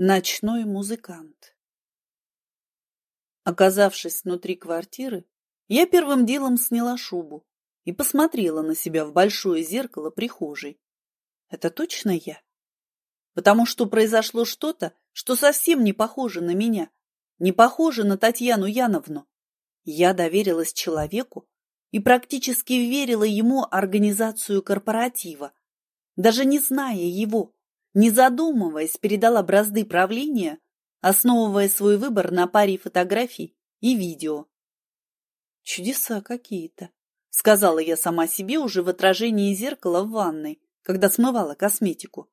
Ночной музыкант. Оказавшись внутри квартиры, я первым делом сняла шубу и посмотрела на себя в большое зеркало прихожей. Это точно я? Потому что произошло что-то, что совсем не похоже на меня, не похоже на Татьяну Яновну. Я доверилась человеку и практически верила ему организацию корпоратива, даже не зная его не задумываясь, передала бразды правления, основывая свой выбор на паре фотографий и видео. «Чудеса какие-то», — сказала я сама себе уже в отражении зеркала в ванной, когда смывала косметику.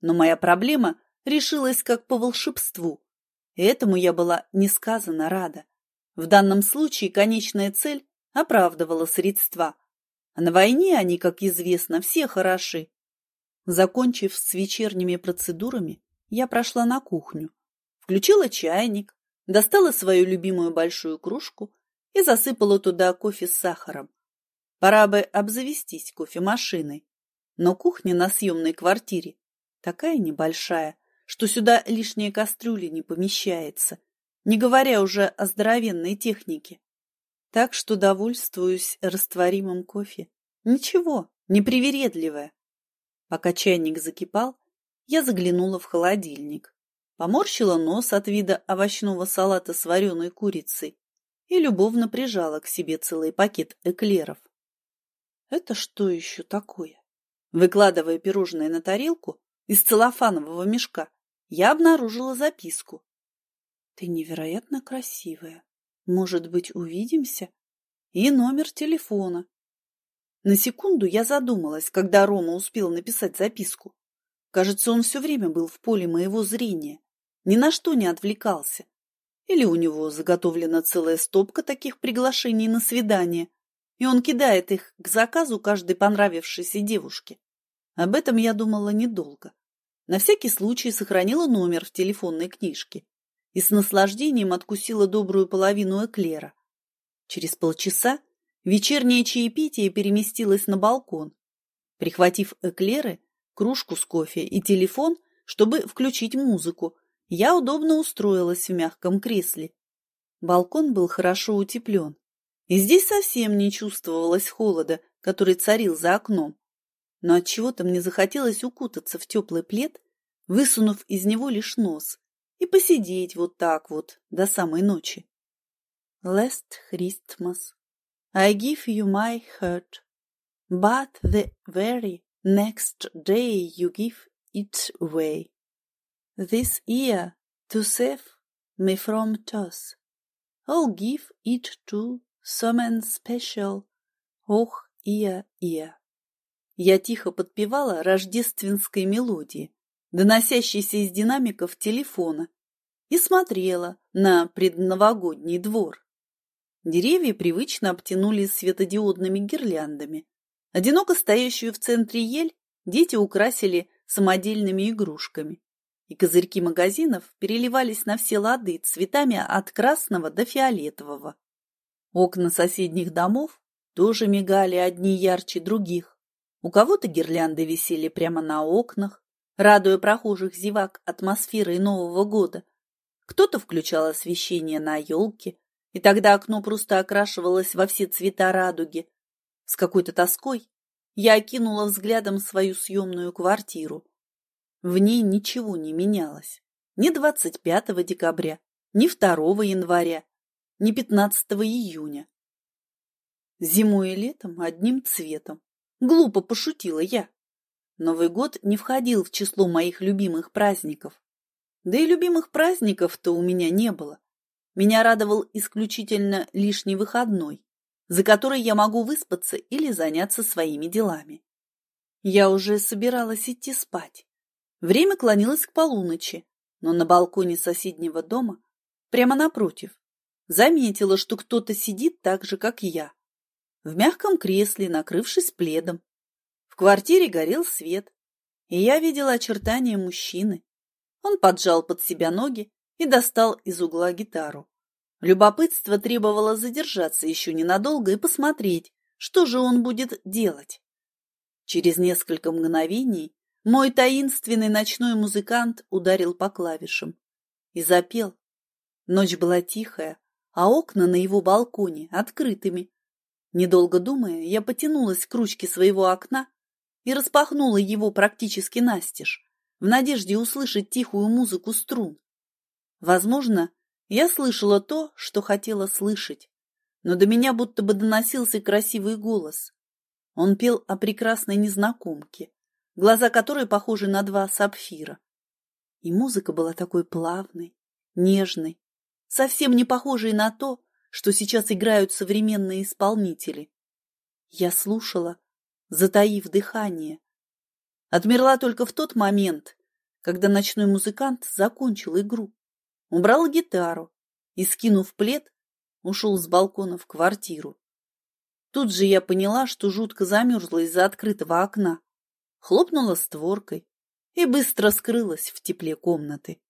Но моя проблема решилась как по волшебству, и этому я была несказанно рада. В данном случае конечная цель оправдывала средства, а на войне они, как известно, все хороши. Закончив с вечерними процедурами, я прошла на кухню, включила чайник, достала свою любимую большую кружку и засыпала туда кофе с сахаром. Пора бы обзавестись кофемашиной. Но кухня на съемной квартире такая небольшая, что сюда лишняя кастрюля не помещается, не говоря уже о здоровенной технике. Так что довольствуюсь растворимым кофе. Ничего, непривередливое. Пока чайник закипал, я заглянула в холодильник, поморщила нос от вида овощного салата с вареной курицей и любовно прижала к себе целый пакет эклеров. Это что еще такое? Выкладывая пирожное на тарелку из целлофанового мешка, я обнаружила записку. Ты невероятно красивая. Может быть, увидимся? И номер телефона. На секунду я задумалась, когда Рома успел написать записку. Кажется, он все время был в поле моего зрения, ни на что не отвлекался. Или у него заготовлена целая стопка таких приглашений на свидание, и он кидает их к заказу каждой понравившейся девушке. Об этом я думала недолго. На всякий случай сохранила номер в телефонной книжке и с наслаждением откусила добрую половину эклера. Через полчаса Вечернее чаепитие переместилось на балкон. Прихватив эклеры, кружку с кофе и телефон, чтобы включить музыку, я удобно устроилась в мягком кресле. Балкон был хорошо утеплен, и здесь совсем не чувствовалось холода, который царил за окном. Но от чего то мне захотелось укутаться в теплый плед, высунув из него лишь нос, и посидеть вот так вот до самой ночи. Last Christmas I give you my heart, but the very next day you give it away. This year, to save me from toss, I'll give it to someone special, ох, Ия, Ия. Я тихо подпевала рождественской мелодии, доносящейся из динамиков телефона, и смотрела на предновогодний двор. Деревья привычно обтянулись светодиодными гирляндами. Одиноко стоящую в центре ель дети украсили самодельными игрушками. И козырьки магазинов переливались на все лады цветами от красного до фиолетового. Окна соседних домов тоже мигали одни ярче других. У кого-то гирлянды висели прямо на окнах, радуя прохожих зевак атмосферой Нового года. Кто-то включал освещение на елке, и тогда окно просто окрашивалось во все цвета радуги. С какой-то тоской я окинула взглядом свою съемную квартиру. В ней ничего не менялось. Ни 25 декабря, ни 2 января, ни 15 июня. Зимой и летом одним цветом. Глупо пошутила я. Новый год не входил в число моих любимых праздников. Да и любимых праздников-то у меня не было. Меня радовал исключительно лишний выходной, за который я могу выспаться или заняться своими делами. Я уже собиралась идти спать. Время клонилось к полуночи, но на балконе соседнего дома, прямо напротив, заметила, что кто-то сидит так же, как я, в мягком кресле, накрывшись пледом. В квартире горел свет, и я видела очертания мужчины. Он поджал под себя ноги и достал из угла гитару. Любопытство требовало задержаться еще ненадолго и посмотреть, что же он будет делать. Через несколько мгновений Мой таинственный ночной музыкант ударил по клавишам и запел. Ночь была тихая, а окна на его балконе открытыми. Недолго думая, я потянулась к ручке своего окна и распахнула его практически настежь, в надежде услышать тихую музыку струн. Возможно, я слышала то, что хотела слышать, но до меня будто бы доносился красивый голос. Он пел о прекрасной незнакомке, глаза которой похожи на два сапфира. И музыка была такой плавной, нежной, совсем не похожей на то, что сейчас играют современные исполнители. Я слушала, затаив дыхание. Отмерла только в тот момент, когда ночной музыкант закончил игру, убрал гитару и, скинув плед, ушел с балкона в квартиру. Тут же я поняла, что жутко замерзла из-за открытого окна хлопнула створкой и быстро скрылась в тепле комнаты.